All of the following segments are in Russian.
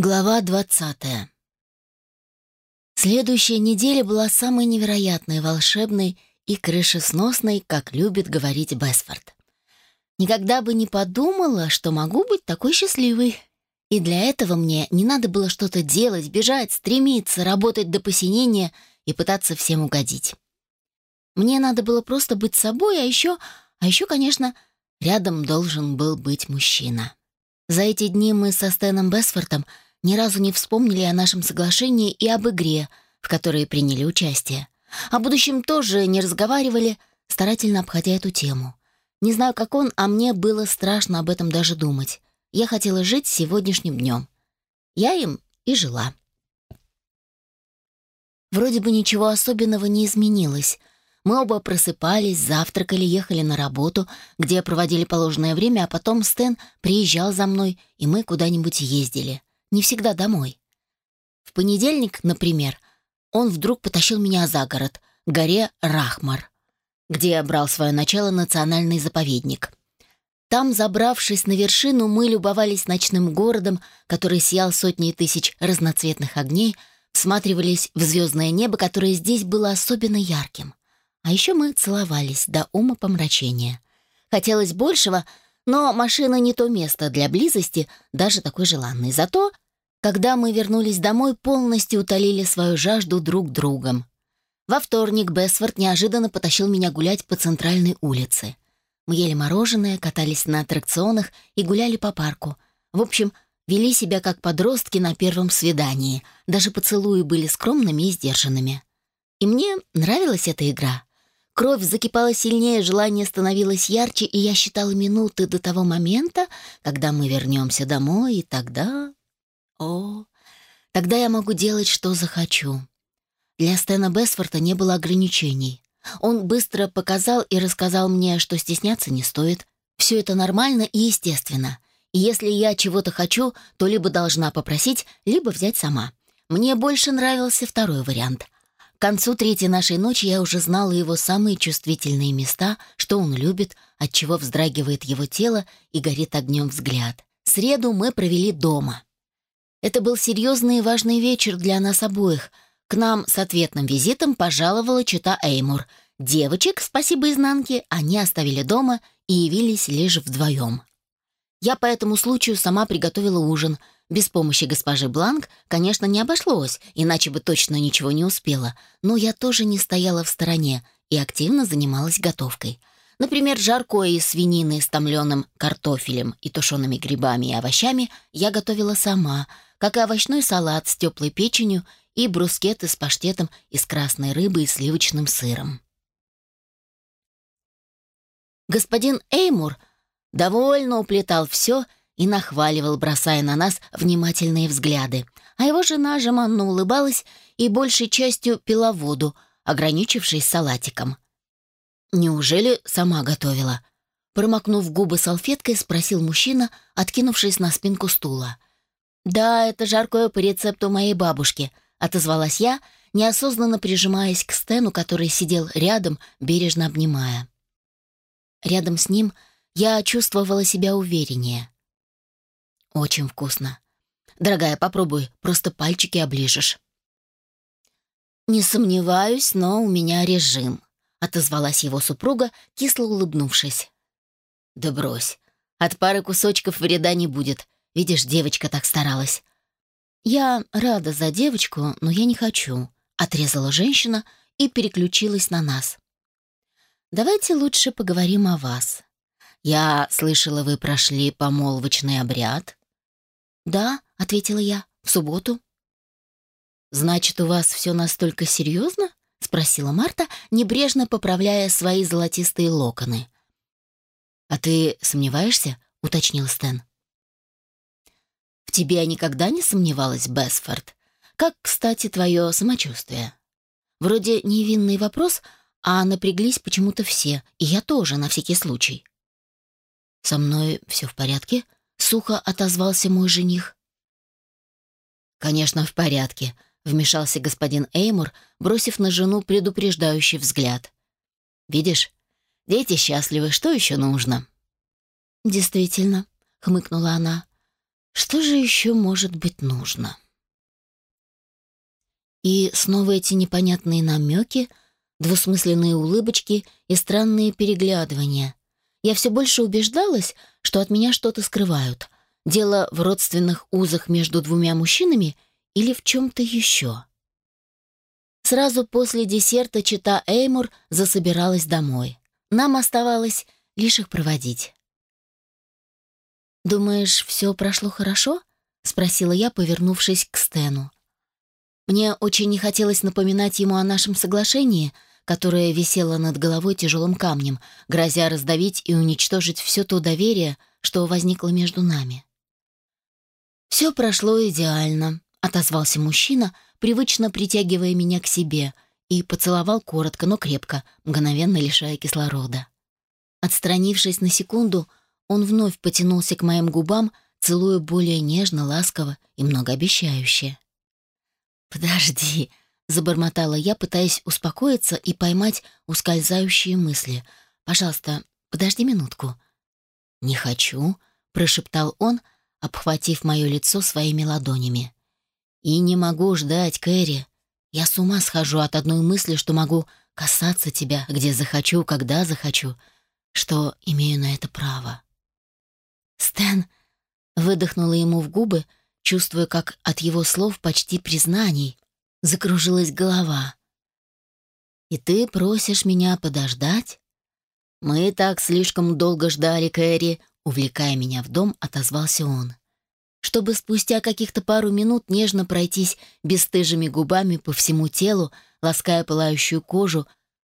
Глава 20. Следующая неделя была самой невероятной, волшебной и крышесносной, как любит говорить Бесфорд. Никогда бы не подумала, что могу быть такой счастливой. И для этого мне не надо было что-то делать, бежать, стремиться, работать до посинения и пытаться всем угодить. Мне надо было просто быть собой, а еще, а еще, конечно, рядом должен был быть мужчина. За эти дни мы со Стэном Бесфортом — ни разу не вспомнили о нашем соглашении и об игре, в которой приняли участие. О будущем тоже не разговаривали, старательно обходя эту тему. Не знаю, как он, а мне было страшно об этом даже думать. Я хотела жить сегодняшним днем. Я им и жила. Вроде бы ничего особенного не изменилось. Мы оба просыпались, завтракали, ехали на работу, где проводили положенное время, а потом Стэн приезжал за мной, и мы куда-нибудь ездили не всегда домой. В понедельник, например, он вдруг потащил меня за город, к горе Рахмар, где брал свое начало национальный заповедник. Там, забравшись на вершину, мы любовались ночным городом, который сиял сотней тысяч разноцветных огней, всматривались в звездное небо, которое здесь было особенно ярким. А еще мы целовались до ума помрачения. Хотелось большего — но машина не то место для близости, даже такой желанной. Зато, когда мы вернулись домой, полностью утолили свою жажду друг другом. Во вторник Бесфорд неожиданно потащил меня гулять по центральной улице. Мы ели мороженое, катались на аттракционах и гуляли по парку. В общем, вели себя как подростки на первом свидании. Даже поцелуи были скромными и сдержанными. И мне нравилась эта игра. Кровь закипала сильнее, желание становилось ярче, и я считала минуты до того момента, когда мы вернемся домой, и тогда... О, тогда я могу делать, что захочу. Для Стэна Бесфорта не было ограничений. Он быстро показал и рассказал мне, что стесняться не стоит. Все это нормально и естественно. И если я чего-то хочу, то либо должна попросить, либо взять сама. Мне больше нравился второй вариант — к концу третьей нашей ночи я уже знала его самые чувствительные места, что он любит, от чего вздрагивает его тело и горит огнем взгляд. Среду мы провели дома. Это был серьезный и важный вечер для нас обоих. К нам с ответным визитом пожаловала чита Эймур. Девочек, спасибо изнанке, они оставили дома и явились лишь вдвоем. Я по этому случаю сама приготовила ужин — без помощи госпожи Бланк, конечно, не обошлось, иначе бы точно ничего не успела, но я тоже не стояла в стороне и активно занималась готовкой. Например, жаркое из свинины с томленым картофелем и тушеными грибами и овощами я готовила сама, как и овощной салат с теплой печенью и брускеты с паштетом из красной рыбы и сливочным сыром. Господин Эймур довольно уплетал все и нахваливал, бросая на нас внимательные взгляды. А его жена жеманно улыбалась и большей частью пила воду, ограничившись салатиком. «Неужели сама готовила?» Промокнув губы салфеткой, спросил мужчина, откинувшись на спинку стула. «Да, это жаркое по рецепту моей бабушки», — отозвалась я, неосознанно прижимаясь к Стэну, который сидел рядом, бережно обнимая. Рядом с ним я чувствовала себя увереннее. Очень вкусно. Дорогая, попробуй, просто пальчики оближешь. Не сомневаюсь, но у меня режим, отозвалась его супруга, кисло улыбнувшись. Да брось. От пары кусочков вреда не будет. Видишь, девочка так старалась. Я рада за девочку, но я не хочу, отрезала женщина и переключилась на нас. Давайте лучше поговорим о вас. Я слышала, вы прошли помолвочный обряд. «Да», — ответила я, — «в субботу». «Значит, у вас все настолько серьезно?» — спросила Марта, небрежно поправляя свои золотистые локоны. «А ты сомневаешься?» — уточнил Стэн. «В тебе я никогда не сомневалась, Бесфорд. Как, кстати, твое самочувствие?» Вроде невинный вопрос, а напряглись почему-то все, и я тоже, на всякий случай. «Со мной все в порядке?» Сухо отозвался мой жених. «Конечно, в порядке», — вмешался господин Эймур, бросив на жену предупреждающий взгляд. «Видишь, дети счастливы, что еще нужно?» «Действительно», — хмыкнула она. Что же еще может быть нужно? И снова эти непонятные намеки, двусмысленные улыбочки и странные переглядывания. Я все больше убеждалась, что от меня что-то скрывают. Дело в родственных узах между двумя мужчинами или в чем-то еще. Сразу после десерта чита Эймур засобиралась домой. Нам оставалось лишь их проводить. «Думаешь, все прошло хорошо?» — спросила я, повернувшись к Стэну. Мне очень не хотелось напоминать ему о нашем соглашении, которое висело над головой тяжелым камнем, грозя раздавить и уничтожить все то доверие, что возникло между нами. «Все прошло идеально», — отозвался мужчина, привычно притягивая меня к себе, и поцеловал коротко, но крепко, мгновенно лишая кислорода. Отстранившись на секунду, он вновь потянулся к моим губам, целуя более нежно, ласково и многообещающе. «Подожди», — забормотала я, пытаясь успокоиться и поймать ускользающие мысли. «Пожалуйста, подожди минутку». «Не хочу», — прошептал он, обхватив мое лицо своими ладонями. «И не могу ждать, Кэрри. Я с ума схожу от одной мысли, что могу касаться тебя, где захочу, когда захочу, что имею на это право». «Стэн!» — выдохнула ему в губы, чувствуя, как от его слов почти признаний закружилась голова. «И ты просишь меня подождать?» «Мы так слишком долго ждали, Кэрри», — увлекая меня в дом, отозвался он. Чтобы спустя каких-то пару минут нежно пройтись бесстыжими губами по всему телу, лаская пылающую кожу,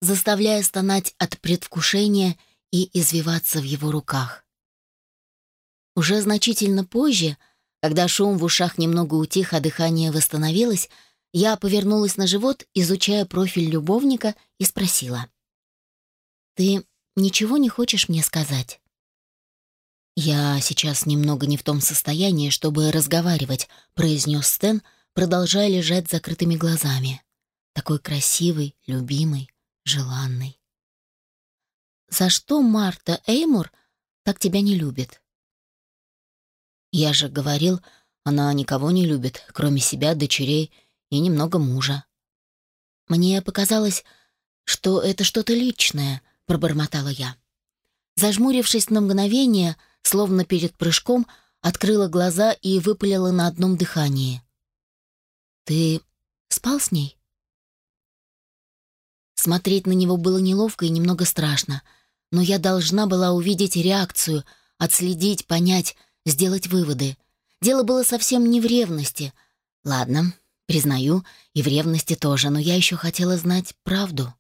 заставляя стонать от предвкушения и извиваться в его руках. Уже значительно позже, когда шум в ушах немного утих, а дыхание восстановилось, я повернулась на живот, изучая профиль любовника, и спросила. «Ты ничего не хочешь мне сказать?» «Я сейчас немного не в том состоянии, чтобы разговаривать», — произнес Стэн, продолжая лежать закрытыми глазами. «Такой красивый, любимый, желанный». «За что Марта Эймур так тебя не любит?» Я же говорил, она никого не любит, кроме себя, дочерей и немного мужа. Мне показалось, что это что-то личное, пробормотала я. Зажмурившись на мгновение, словно перед прыжком, открыла глаза и выпалила на одном дыхании. «Ты спал с ней?» Смотреть на него было неловко и немного страшно, но я должна была увидеть реакцию, отследить, понять, сделать выводы. Дело было совсем не в ревности. Ладно, признаю, и в ревности тоже, но я еще хотела знать правду.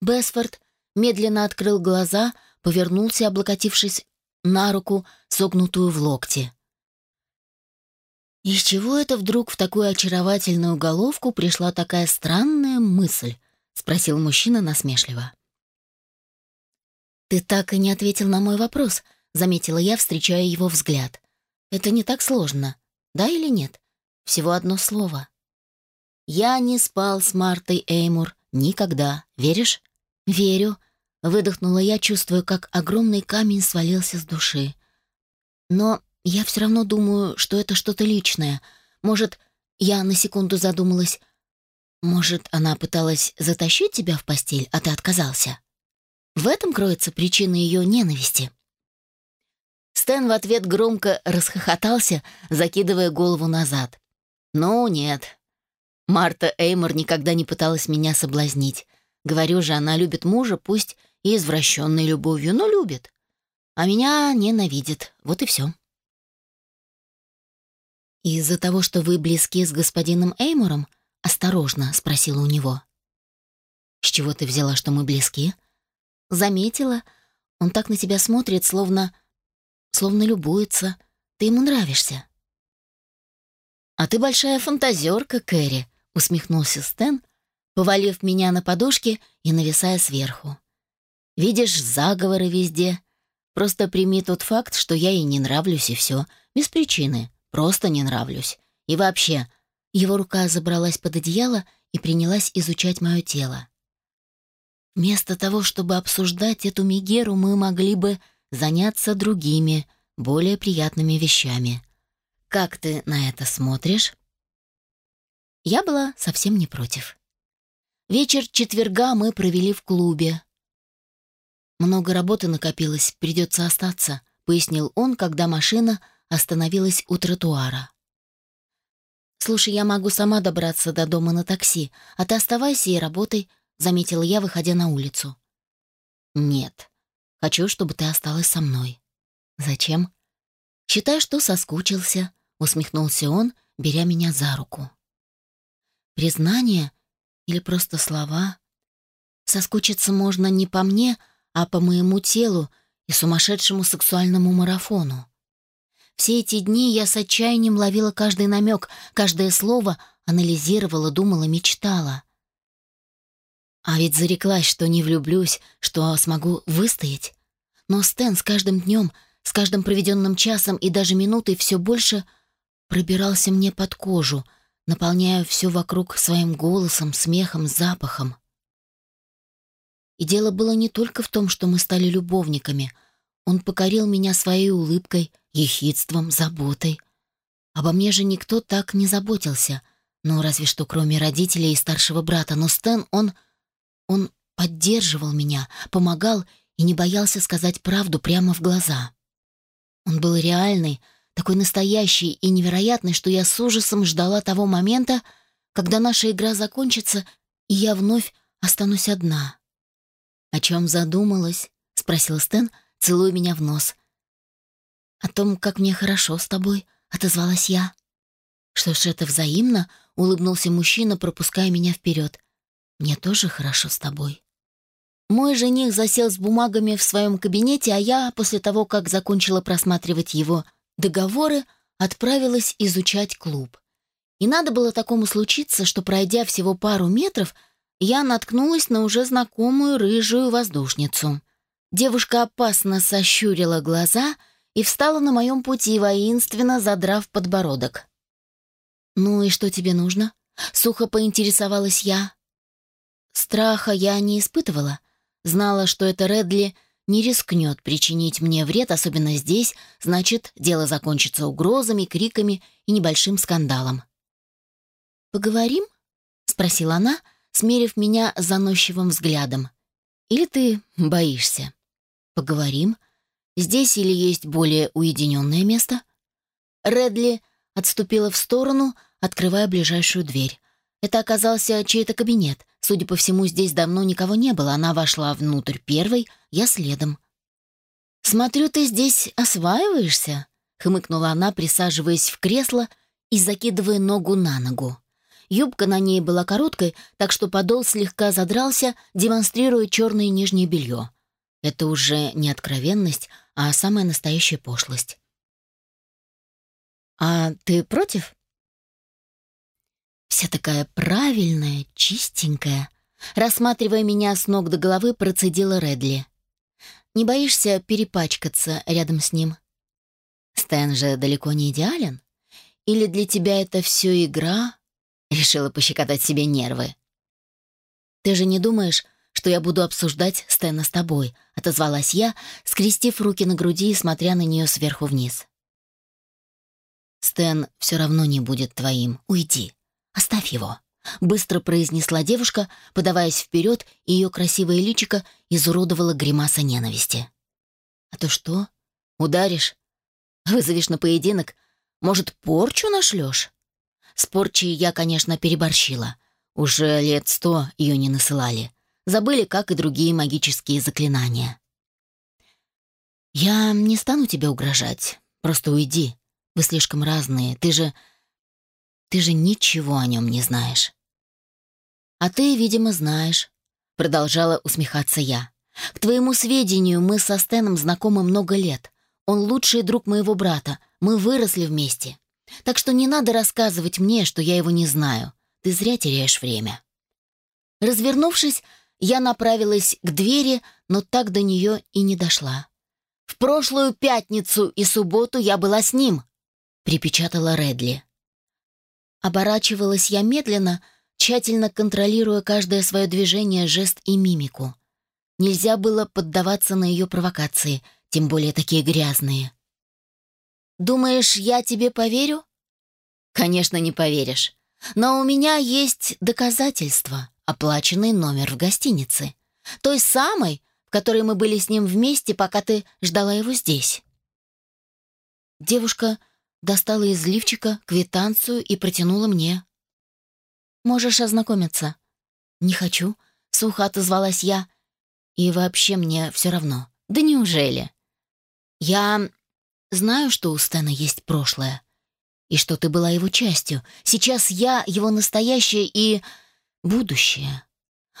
Бесфорд медленно открыл глаза, повернулся, облокотившись на руку, согнутую в локте. Из чего это вдруг в такую очаровательную головку пришла такая странная мысль? спросил мужчина насмешливо. Ты так и не ответил на мой вопрос, заметила я, встречая его взгляд. Это не так сложно, да или нет? Всего одно слово. Я не спал с Мартой Эймур никогда. Веришь? Верю, выдохнула я, чувствуя, как огромный камень свалился с души. Но я все равно думаю, что это что-то личное. Может, я на секунду задумалась, может, она пыталась затащить тебя в постель, а ты отказался? В этом кроется причина ее ненависти. Стэн в ответ громко расхохотался, закидывая голову назад. «Ну, нет. Марта Эймор никогда не пыталась меня соблазнить. Говорю же, она любит мужа, пусть и извращенной любовью, но любит. А меня ненавидит. Вот и все». «Из-за того, что вы близки с господином Эймором?» — осторожно спросила у него. «С чего ты взяла, что мы близки?» «Заметила. Он так на тебя смотрит, словно словно любуется. Ты ему нравишься». «А ты большая фантазерка, Кэрри», — усмехнулся Стэн, повалив меня на подушке и нависая сверху. «Видишь заговоры везде. Просто прими тот факт, что я ей не нравлюсь, и все. Без причины. Просто не нравлюсь. И вообще...» Его рука забралась под одеяло и принялась изучать мое тело. Вместо того, чтобы обсуждать эту Мегеру, мы могли бы заняться другими, более приятными вещами. как ты на это смотришь?» Я была совсем не против. Вечер четверга мы провели в клубе. «Много работы накопилось, придется остаться», — пояснил он, когда машина остановилась у тротуара. «Слушай, я могу сама добраться до дома на такси, а ты оставайся и работай», — заметила я, выходя на улицу. «Нет. Хочу, чтобы ты осталась со мной». «Зачем?» «Считай, что соскучился», — усмехнулся он, беря меня за руку. «Признание или просто слова?» «Соскучиться можно не по мне, а по моему телу и сумасшедшему сексуальному марафону. Все эти дни я с отчаянием ловила каждый намек, каждое слово анализировала, думала, мечтала. А ведь зареклась, что не влюблюсь, что смогу выстоять. Но Стэн с каждым днем, с каждым проведенным часом и даже минутой все больше пробирался мне под кожу, наполняя все вокруг своим голосом, смехом, запахом. И дело было не только в том, что мы стали любовниками. Он покорил меня своей улыбкой, ехидством, заботой. Обо мне же никто так не заботился. Ну, разве что кроме родителей и старшего брата. Но Стэн, он... Он поддерживал меня, помогал и не боялся сказать правду прямо в глаза. Он был реальный, такой настоящий и невероятный, что я с ужасом ждала того момента, когда наша игра закончится, и я вновь останусь одна. «О чем задумалась?» — спросил Стэн, целуя меня в нос. «О том, как мне хорошо с тобой», — отозвалась я. «Что ж, это взаимно», — улыбнулся мужчина, пропуская меня вперед. «Мне тоже хорошо с тобой». Мой жених засел с бумагами в своем кабинете, а я, после того, как закончила просматривать его договоры, отправилась изучать клуб. И надо было такому случиться, что, пройдя всего пару метров, я наткнулась на уже знакомую рыжую воздушницу. Девушка опасно сощурила глаза и встала на моем пути, воинственно задрав подбородок. «Ну и что тебе нужно?» — сухо поинтересовалась я. Страха я не испытывала. Знала, что это Редли не рискнет причинить мне вред, особенно здесь, значит, дело закончится угрозами, криками и небольшим скандалом. «Поговорим?» — спросила она, смерив меня заносчивым взглядом. «Или ты боишься?» «Поговорим. Здесь или есть более уединенное место?» Редли отступила в сторону, открывая ближайшую дверь. Это оказался чей-то кабинет. Судя по всему, здесь давно никого не было. Она вошла внутрь первой, я следом. «Смотрю, ты здесь осваиваешься?» — хмыкнула она, присаживаясь в кресло и закидывая ногу на ногу. Юбка на ней была короткой, так что подол слегка задрался, демонстрируя черное нижнее белье. Это уже не откровенность, а самая настоящая пошлость. «А ты против?» Вся такая правильная, чистенькая. Рассматривая меня с ног до головы, процедила Редли. «Не боишься перепачкаться рядом с ним?» «Стэн же далеко не идеален? Или для тебя это все игра, Решила пощекотать себе нервы. «Ты же не думаешь, что я буду обсуждать Стэна с тобой?» — отозвалась я, скрестив руки на груди и смотря на нее сверху вниз. «Стэн все равно не будет твоим. Уйди. Оставь его», — быстро произнесла девушка, подаваясь вперед, и ее красивое личико изуродовало гримаса ненависти. «А то что? Ударишь? Вызовешь на поединок? Может, порчу нашлешь?» С порчей я, конечно, переборщила. Уже лет сто ее не насылали. Забыли, как и другие магические заклинания. «Я не стану тебе угрожать. Просто уйди. Вы слишком разные. Ты же... Ты же ничего о нем не знаешь». «А ты, видимо, знаешь», — продолжала усмехаться я. «К твоему сведению, мы со Стеном знакомы много лет. Он лучший друг моего брата. Мы выросли вместе. Так что не надо рассказывать мне, что я его не знаю. Ты зря теряешь время». Развернувшись, я направилась к двери, но так до нее и не дошла. «В прошлую пятницу и субботу я была с ним», — припечатала Редли. Оборачивалась я медленно, тщательно контролируя каждое свое движение, жест и мимику. Нельзя было поддаваться на ее провокации, тем более такие грязные. Думаешь, я тебе поверю? Конечно, не поверишь. Но у меня есть доказательства. Оплаченный номер в гостинице. Той самой, в которой мы были с ним вместе, пока ты ждала его здесь. Девушка достала из лифчика квитанцию и протянула мне. «Можешь ознакомиться». «Не хочу», — сухо отозвалась я. «И вообще мне все равно». «Да неужели?» «Я знаю, что у Стэна есть прошлое, и что ты была его частью. Сейчас я его настоящее и будущее.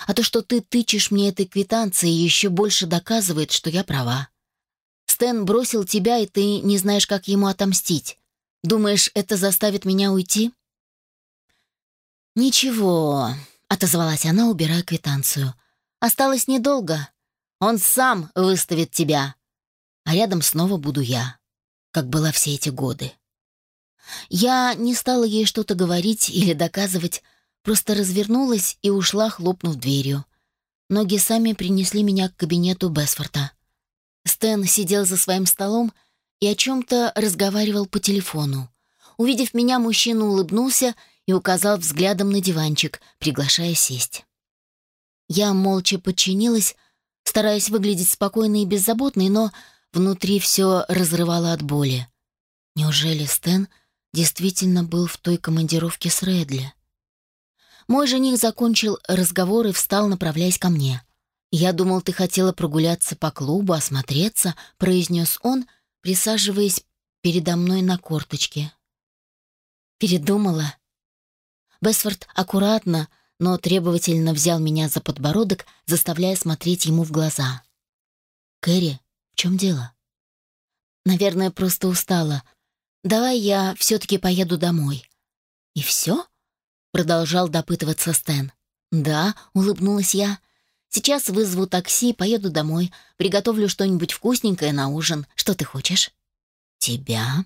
А то, что ты тычешь мне этой квитанцией, еще больше доказывает, что я права. Стэн бросил тебя, и ты не знаешь, как ему отомстить. Думаешь, это заставит меня уйти?» «Ничего», — отозвалась она, убирая квитанцию. «Осталось недолго. Он сам выставит тебя. А рядом снова буду я, как была все эти годы». Я не стала ей что-то говорить или доказывать, просто развернулась и ушла, хлопнув дверью. Ноги сами принесли меня к кабинету Бесфорта. Стэн сидел за своим столом и о чем-то разговаривал по телефону. Увидев меня, мужчина улыбнулся и указал взглядом на диванчик, приглашая сесть. Я молча подчинилась, стараясь выглядеть спокойной и беззаботной, но внутри все разрывало от боли. Неужели Стэн действительно был в той командировке с Редли? Мой жених закончил разговор и встал, направляясь ко мне. «Я думал, ты хотела прогуляться по клубу, осмотреться», — произнес он, присаживаясь передо мной на корточке. «Передумала?» Бесфорд аккуратно, но требовательно взял меня за подбородок, заставляя смотреть ему в глаза. «Кэрри, в чем дело?» «Наверное, просто устала. Давай я все-таки поеду домой». «И все?» — продолжал допытываться Стэн. «Да», — улыбнулась я. Сейчас вызову такси, поеду домой, приготовлю что-нибудь вкусненькое на ужин. Что ты хочешь?» «Тебя?»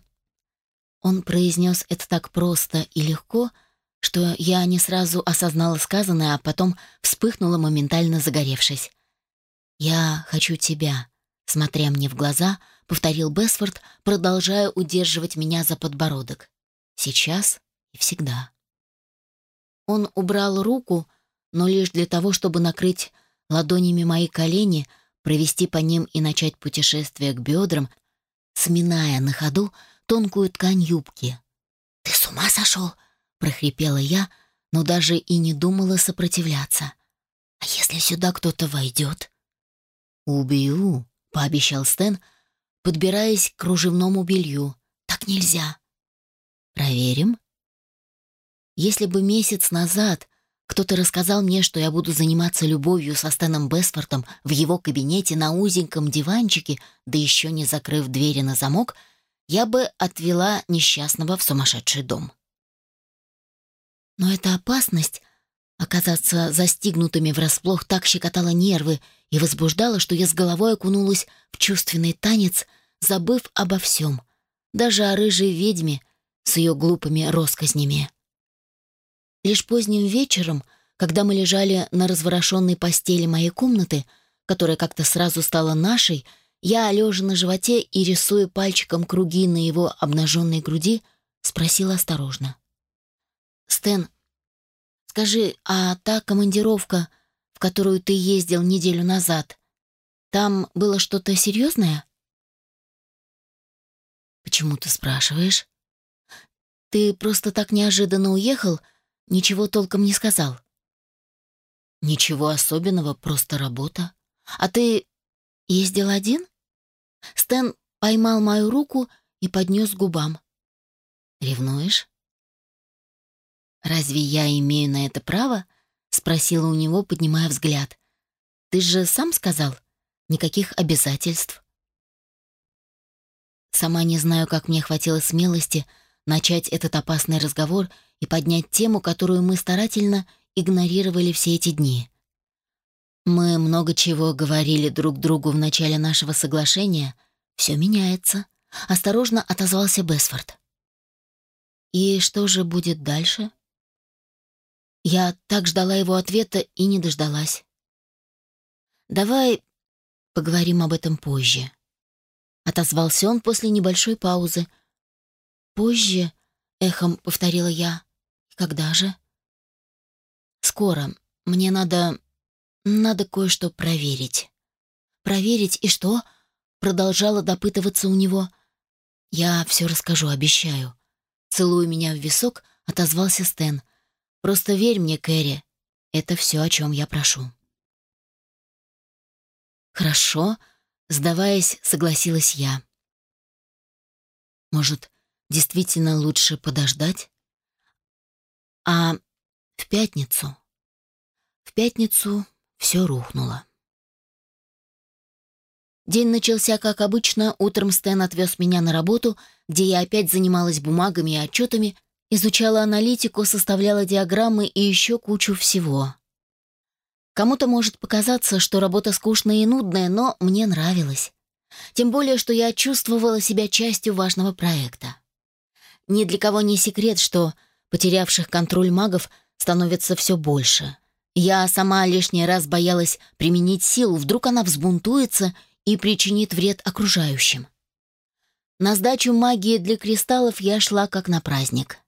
Он произнес это так просто и легко, что я не сразу осознала сказанное, а потом вспыхнула, моментально загоревшись. «Я хочу тебя», — смотря мне в глаза, повторил Бесфорд, продолжая удерживать меня за подбородок. «Сейчас и всегда». Он убрал руку, но лишь для того, чтобы накрыть ладонями мои колени, провести по ним и начать путешествие к бедрам, сминая на ходу тонкую ткань юбки. «Ты с ума сошел?» — прохрипела я, но даже и не думала сопротивляться. «А если сюда кто-то войдет?» «Убью», — пообещал Стэн, подбираясь к кружевному белью. «Так нельзя». «Проверим?» Если бы месяц назад кто-то рассказал мне, что я буду заниматься любовью со Стэном Бесфортом в его кабинете на узеньком диванчике, да еще не закрыв двери на замок, я бы отвела несчастного в сумасшедший дом. Но эта опасность оказаться застигнутыми врасплох так щекотала нервы и возбуждала, что я с головой окунулась в чувственный танец, забыв обо всем, даже о рыжей ведьме с ее глупыми росказнями. Лишь поздним вечером, когда мы лежали на разворошенной постели моей комнаты, которая как-то сразу стала нашей, я, лежа на животе и рисуя пальчиком круги на его обнаженной груди, спросила осторожно. «Стэн, скажи, а та командировка, в которую ты ездил неделю назад, там было что-то серьезное?» «Почему ты спрашиваешь?» «Ты просто так неожиданно уехал, Ничего толком не сказал. Ничего особенного, просто работа. А ты ездил один? Стэн поймал мою руку и поднес к губам. Ревнуешь? Разве я имею на это право? Спросила у него, поднимая взгляд. Ты же сам сказал, никаких обязательств. Сама не знаю, как мне хватило смелости начать этот опасный разговор и поднять тему, которую мы старательно игнорировали все эти дни. Мы много чего говорили друг другу в начале нашего соглашения. Все меняется. Осторожно отозвался Бесфорд. И что же будет дальше? Я так ждала его ответа и не дождалась. Давай поговорим об этом позже. Отозвался он после небольшой паузы, «Позже?» — эхом повторила я. «Когда же?» «Скоро. Мне надо... надо кое-что проверить». «Проверить и что?» — продолжала допытываться у него. «Я все расскажу, обещаю». Целуя меня в висок, отозвался Стэн. «Просто верь мне, Кэрри. Это все, о чем я прошу». «Хорошо», — сдаваясь, согласилась я. «Может, действительно лучше подождать?» «А в пятницу?» В пятницу все рухнуло. День начался как обычно. Утром Стэн отвез меня на работу, где я опять занималась бумагами и отчетами, изучала аналитику, составляла диаграммы и еще кучу всего. Кому-то может показаться, что работа скучная и нудная, но мне нравилось. Тем более, что я чувствовала себя частью важного проекта. Ни для кого не секрет, что потерявших контроль магов становится все больше. Я сама лишний раз боялась применить силу, вдруг она взбунтуется и причинит вред окружающим. На сдачу магии для кристаллов я шла как на праздник.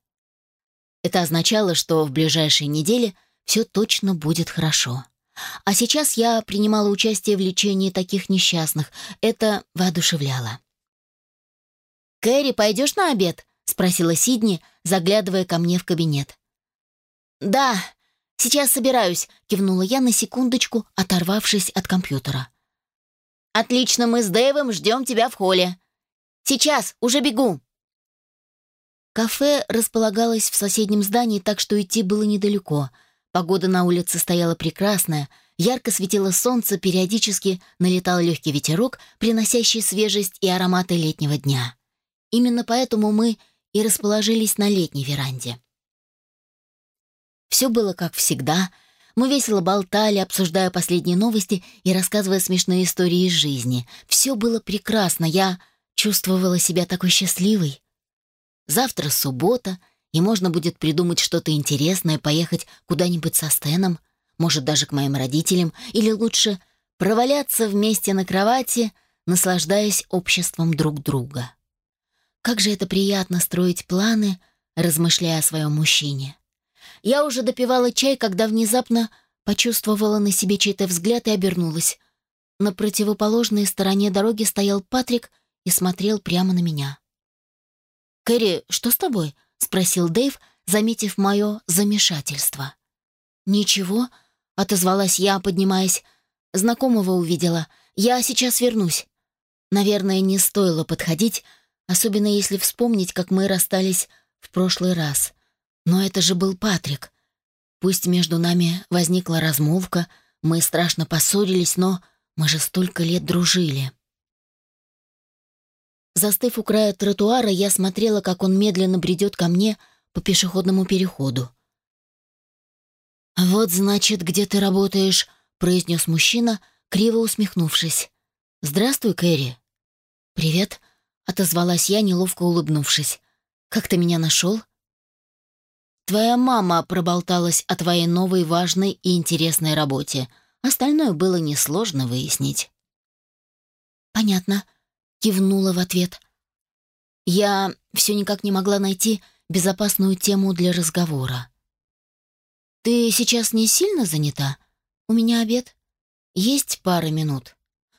Это означало, что в ближайшие недели все точно будет хорошо. А сейчас я принимала участие в лечении таких несчастных. Это воодушевляло. «Кэрри, пойдешь на обед?» — спросила Сидни, заглядывая ко мне в кабинет. «Да, сейчас собираюсь», — кивнула я на секундочку, оторвавшись от компьютера. «Отлично, мы с Дэйвом ждем тебя в холле. Сейчас, уже бегу». Кафе располагалось в соседнем здании, так что идти было недалеко — Погода на улице стояла прекрасная, ярко светило солнце, периодически налетал легкий ветерок, приносящий свежесть и ароматы летнего дня. Именно поэтому мы и расположились на летней веранде. Все было как всегда. Мы весело болтали, обсуждая последние новости и рассказывая смешные истории из жизни. Все было прекрасно, я чувствовала себя такой счастливой. Завтра суббота — и можно будет придумать что-то интересное, поехать куда-нибудь со Стеном, может, даже к моим родителям, или лучше проваляться вместе на кровати, наслаждаясь обществом друг друга. Как же это приятно строить планы, размышляя о своем мужчине. Я уже допивала чай, когда внезапно почувствовала на себе чей-то взгляд и обернулась. На противоположной стороне дороги стоял Патрик и смотрел прямо на меня. «Кэрри, что с тобой?» — спросил Дэйв, заметив мое замешательство. «Ничего», — отозвалась я, поднимаясь. «Знакомого увидела. Я сейчас вернусь». Наверное, не стоило подходить, особенно если вспомнить, как мы расстались в прошлый раз. Но это же был Патрик. Пусть между нами возникла размолвка, мы страшно поссорились, но мы же столько лет дружили. Застыв у края тротуара, я смотрела, как он медленно бредет ко мне по пешеходному переходу. «Вот, значит, где ты работаешь», — произнес мужчина, криво усмехнувшись. «Здравствуй, Кэрри». «Привет», — отозвалась я, неловко улыбнувшись. «Как ты меня нашел?» «Твоя мама проболталась о твоей новой важной и интересной работе. Остальное было несложно выяснить». «Понятно», кивнула в ответ. Я все никак не могла найти безопасную тему для разговора. «Ты сейчас не сильно занята? У меня обед. Есть пара минут?»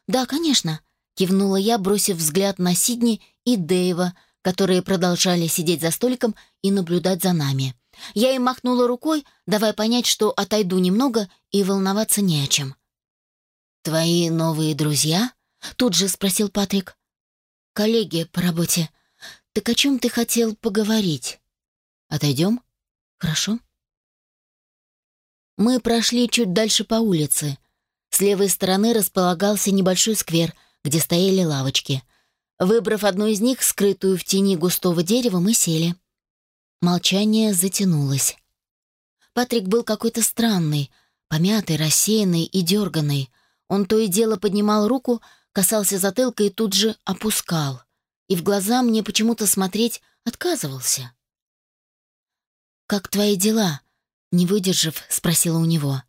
«Да, конечно», — кивнула я, бросив взгляд на Сидни и Дэйва, которые продолжали сидеть за столиком и наблюдать за нами. Я им махнула рукой, давая понять, что отойду немного и волноваться не о чем. «Твои новые друзья?» — тут же спросил Патрик коллеги по работе. Так о чем ты хотел поговорить? Отойдем? Хорошо. Мы прошли чуть дальше по улице. С левой стороны располагался небольшой сквер, где стояли лавочки. Выбрав одну из них, скрытую в тени густого дерева, мы сели. Молчание затянулось. Патрик был какой-то странный, помятый, рассеянный и дерганный. Он то и дело поднимал руку, касался затылка и тут же опускал. И в глаза мне почему-то смотреть отказывался. «Как твои дела?» — не выдержав, спросила у него.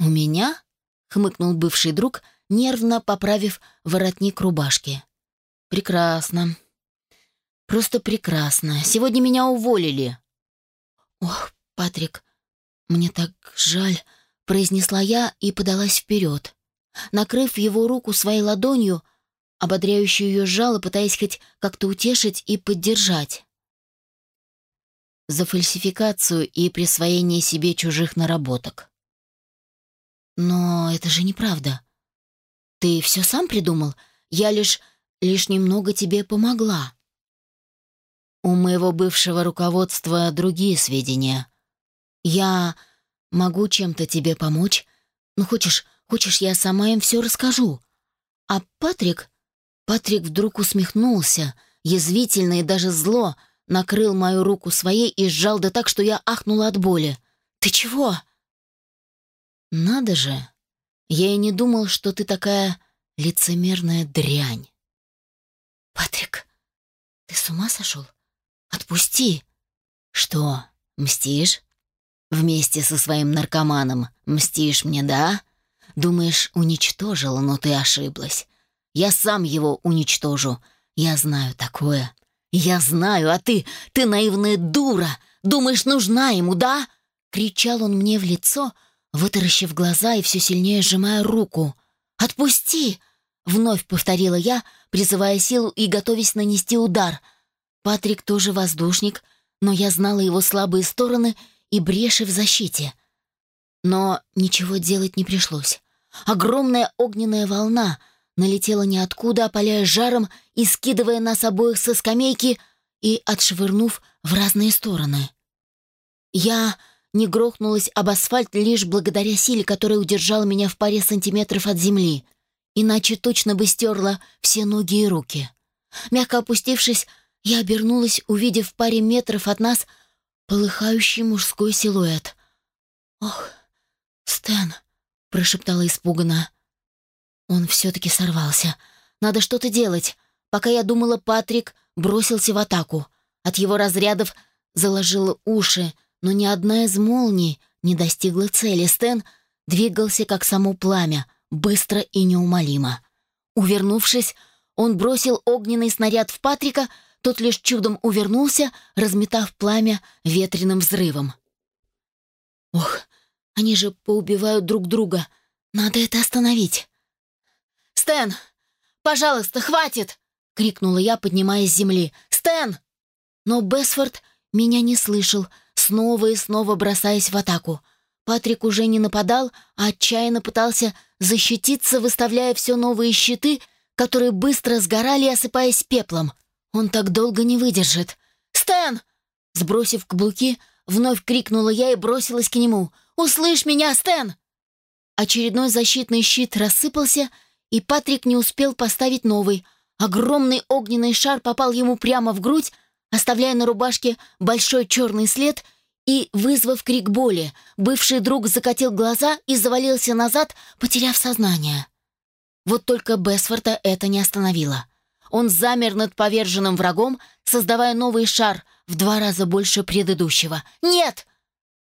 «У меня?» — хмыкнул бывший друг, нервно поправив воротник рубашки. «Прекрасно. Просто прекрасно. Сегодня меня уволили». «Ох, Патрик, мне так жаль», — произнесла я и подалась вперед. Накрыв его руку своей ладонью, ободряющую ее сжала, пытаясь хоть как-то утешить и поддержать. За фальсификацию и присвоение себе чужих наработок. Но это же неправда. Ты все сам придумал? Я лишь... лишь немного тебе помогла. У моего бывшего руководства другие сведения. Я могу чем-то тебе помочь? Ну, хочешь, хочешь, я сама им все расскажу? А Патрик... Патрик вдруг усмехнулся, язвительно и даже зло, накрыл мою руку своей и сжал да так, что я ахнула от боли. «Ты чего?» «Надо же! Я и не думал, что ты такая лицемерная дрянь!» «Патрик, ты с ума сошел? Отпусти!» «Что, мстишь? Вместе со своим наркоманом мстишь мне, да? Думаешь, уничтожила, но ты ошиблась. Я сам его уничтожу. Я знаю такое. Я знаю, а ты, ты наивная дура. Думаешь, нужна ему, да?» Кричал он мне в лицо, вытаращив глаза и все сильнее сжимая руку. «Отпусти!» — вновь повторила я, призывая силу и готовясь нанести удар. Патрик тоже воздушник, но я знала его слабые стороны и бреши в защите. Но ничего делать не пришлось. Огромная огненная волна налетела ниоткуда, опаляя жаром и скидывая нас обоих со скамейки и отшвырнув в разные стороны. Я не грохнулась об асфальт лишь благодаря силе, которая удержала меня в паре сантиметров от земли, иначе точно бы стерла все ноги и руки. Мягко опустившись, я обернулась, увидев в паре метров от нас полыхающий мужской силуэт. «Ох, Стэн!» — прошептала испуганно. Он все-таки сорвался. «Надо что-то делать!» Пока я думала, Патрик бросился в атаку. От его разрядов заложило уши, но ни одна из молний не достигла цели. Стэн двигался, как само пламя, быстро и неумолимо. Увернувшись, он бросил огненный снаряд в Патрика, тот лишь чудом увернулся, разметав пламя ветреным взрывом. «Ох, они же поубивают друг друга. Надо это остановить!» «Стэн, пожалуйста, хватит!» — крикнула я, поднимаясь с земли. «Стэн!» Но Бесфорд меня не слышал, снова и снова бросаясь в атаку. Патрик уже не нападал, а отчаянно пытался защититься, выставляя все новые щиты, которые быстро сгорали, осыпаясь пеплом. Он так долго не выдержит. «Стэн!» Сбросив каблуки, вновь крикнула я и бросилась к нему. «Услышь меня, Стэн!» Очередной защитный щит рассыпался, и Патрик не успел поставить новый. Огромный огненный шар попал ему прямо в грудь, оставляя на рубашке большой черный след и вызвав крик боли. Бывший друг закатил глаза и завалился назад, потеряв сознание. Вот только Бесфорта это не остановило. Он замер над поверженным врагом, создавая новый шар в два раза больше предыдущего. «Нет!»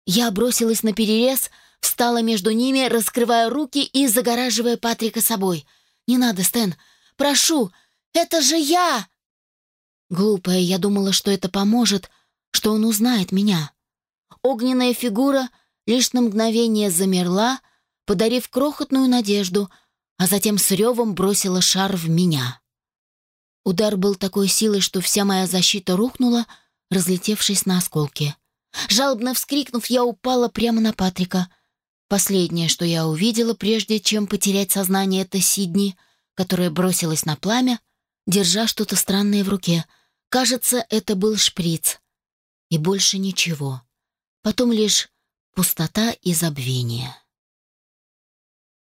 Я бросилась на перерез, встала между ними, раскрывая руки и загораживая Патрика собой. «Не надо, Стэн! Прошу! Это же я!» Глупая, я думала, что это поможет, что он узнает меня. Огненная фигура лишь на мгновение замерла, подарив крохотную надежду, а затем с ревом бросила шар в меня. Удар был такой силой, что вся моя защита рухнула, разлетевшись на осколки. Жалобно вскрикнув, я упала прямо на Патрика. Последнее, что я увидела, прежде чем потерять сознание, это Сидни, которая бросилась на пламя, держа что-то странное в руке — Кажется, это был шприц. И больше ничего. Потом лишь пустота и забвение.